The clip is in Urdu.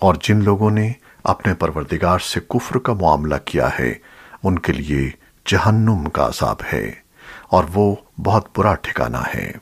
اور جن لوگوں نے اپنے پروردگار سے کفر کا معاملہ کیا ہے، ان کے لیے جہنم کا عذاب ہے اور وہ بہت برا ٹھکانہ ہے۔